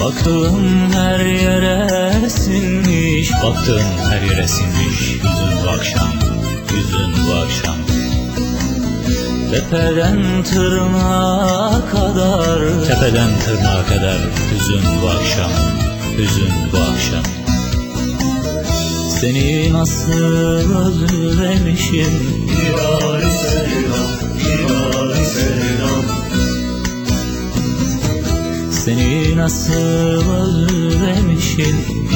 Baktığım her yere sinmiş Baktığım her yere sinmiş. Yüzün bu akşam Yüzün bu akşam. Tepeden tırnağa kadar Tepeden tırnağa kadar Hüzün bu akşam Hüzün bu akşam. Seni nasıl özlemişim? Yâri Seni nasıl özlemişim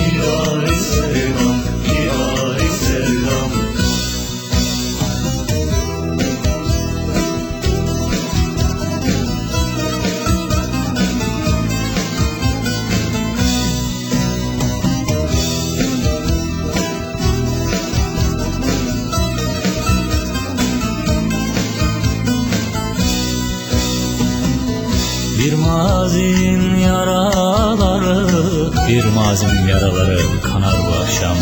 mazinin yaraları. Bir mazinin yaraları kanar bu akşam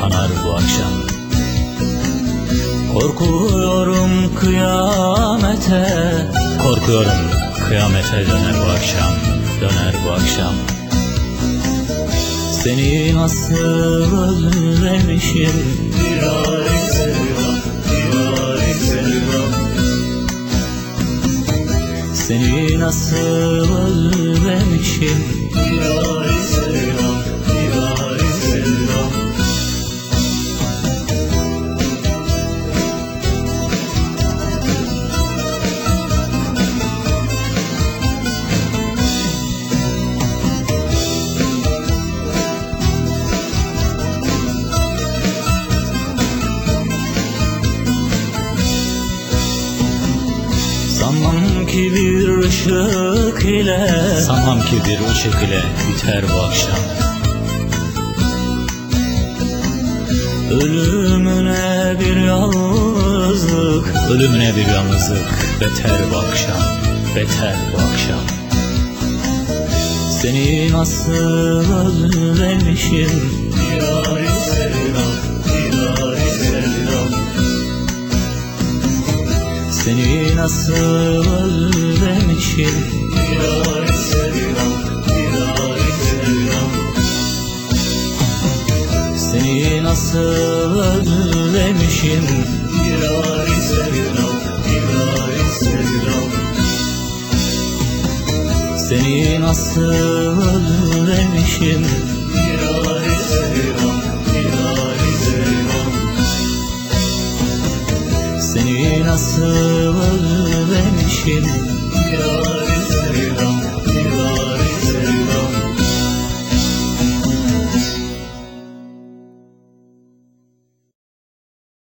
Kanar bu akşam. Korkuyorum kıyamete. Korkuyorum kıyamete döner bu akşam Döner bu akşam. Seni nasıl özlemişim? Yâri nasıl özlemişim ki bir ışık ile Sanmam ki bir ışık ile biter bu akşam. Ölümüne bir yalnızlık. Ölümüne bir yalnızlık. Beter bu akşam. Beter bu akşam. Seni nasıl özlemişim Seni nasıl özlemişim? Yâri selam, yâri selam Seni nasıl özlemişim? Yâri selam, yâri selam Seni nasıl özlemişim Seni nasıl vermişim Yâri sevda